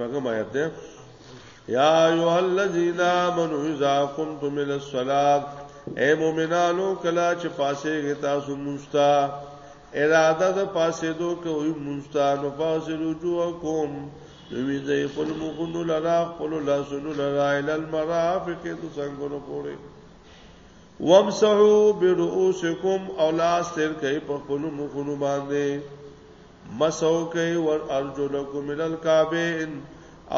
شپږم آیت ده یا ایو الذین آمنو اذا قمتم الى الصلاه اے مومنانو کلا چې پاسه غتا سو مستا اراده د پاسه دو کوي مستا نو پاسه رجوع کوم دوی زې خپل مخونو لرا خپل لاسونو لرا ال المرافق د څنګهونو پورې وامسحو برؤوسکم او لاس تر کوي په خپل مخونو باندې مسو کوي ور ارجلکم من الکعبه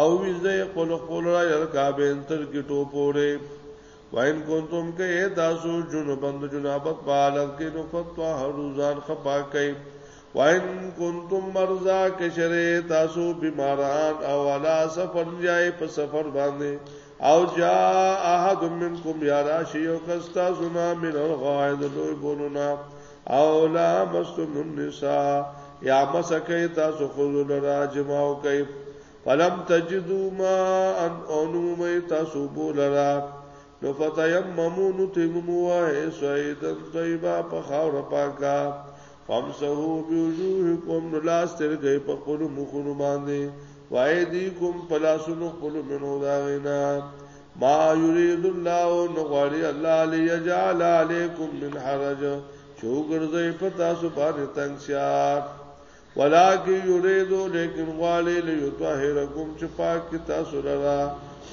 او وزه قل قل را الکعبه تر کی ټوپوره وین کنتم کې تاسو جنوبند جنابت بالغ کې نو فتوا هروزان خپا کوي وین کنتم مرزا کشره تاسو بیماران او علا سفر جای په سفر باندې او جا احد منکم یا راشی او کستا سنا من الغائد لوی بولونا او لا مستم النساء یا مسکی تاسو خذل را جماو کوي فلم تجدو ما ان انوم تاسو بول را نو فتیممو نتیممو وای سیدن طیبا په خاور پاکا فامسحو بوجوهکم لاستر گئی په خپل مخونو باندې وای دی کوم پلاسونو خپل منو داغینا ما یرید الله نغاری الله لیجعل علیکم من حرج شو ګرځي په تاسو باندې تنگ شات ولکه یریدو لیکن غالی لیطهرکم چې پاک تاسو لرا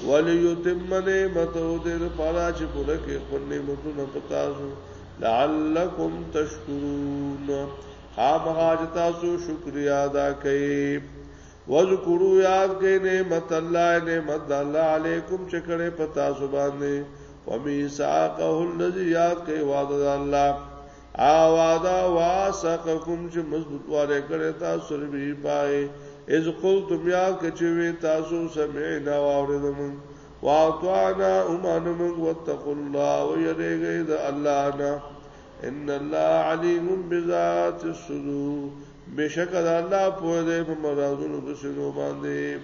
ولیتم نعمتو دې پارا چې پوره کې خپل نعمتونه پتاسو لعلکم تشکرون خامخاج تاسو شکریا ادا کړئ وذکروا یاد کړئ نعمت الله نعمت الله علیکم چې کړه پتاسو باندې ومیثاقه الذی یاد کړئ وعده الله اوادا واسقکم چې مضبوط واره کړی تاسو ربي پای از قلتم یا کچوي تاسو سمعنا واوردم واطعنا امانم واتقوا الله ويرګي د الله نه ان الله عليم بذات الصدور بشک الله په دې په مرادونو د شنو باندې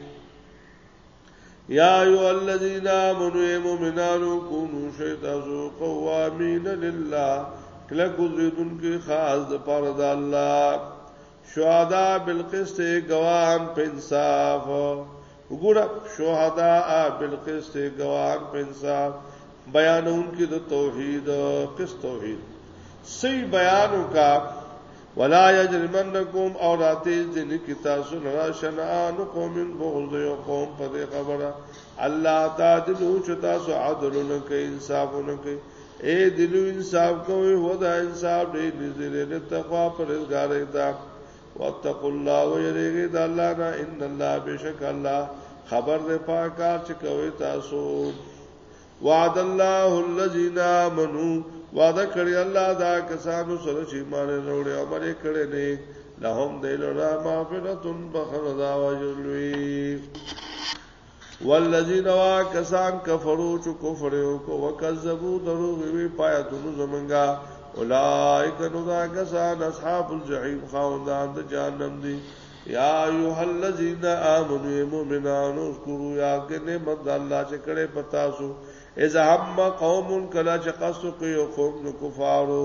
یا ایو الذین آمنوا مومنانو کونو شیطانو قوامین لله کله ګذریدون کې خاص د پاره د الله شهدا بالقسط گواهان په انصاف وګوره شهدا بالقسط گواهان په انصاف بیانون کې د توحید قسط توحید سی بیانو کا ولا یجرمنکم اور اتی ذن کی تاسو را شنان قوم بغض یو قوم په خبره الله تعالی چې تاسو عدل نه کوي انصاف نه کوي اے دلو انصاف کوي ودا انصاف دې دې دې تقوا پرزګار دا واتقوا الله ويرګي د الله نه ان الله بشک الله خبر دې پاکار چې کوي تاسو وعد الله الذين امنوا وعده کړی الله دا کسانو سره چې ایمان وروړي او مری کړي نه لهم دیل را مافرتن بخردا وجلوی والذین واکسان کفرو چې کفر وکړو وکذبوا دروغ وی پاتونو زمونږه اولائک نو دا کسان اصحاب الجحیم خوندان د جهنم دي یا ایه الذین آمنوا مومنان اذکروا یا کې نعمت الله چې کړه پتا سو اذا هم قوم کلا چې قصو کوي قوم کفارو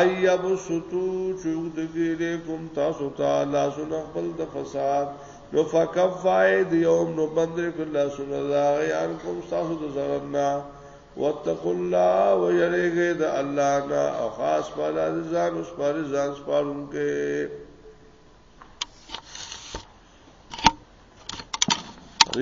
ایب سوتو چې دګیره کوم تاسو ته الله سن خپل د فساد نو فکف فائد یوم نو بندر کلا سن الله یان کوم تاسو د زرنا واتقوا الله ويرګه د الله نا او خاص په لازم ځان اوس پر ځان سپارونکې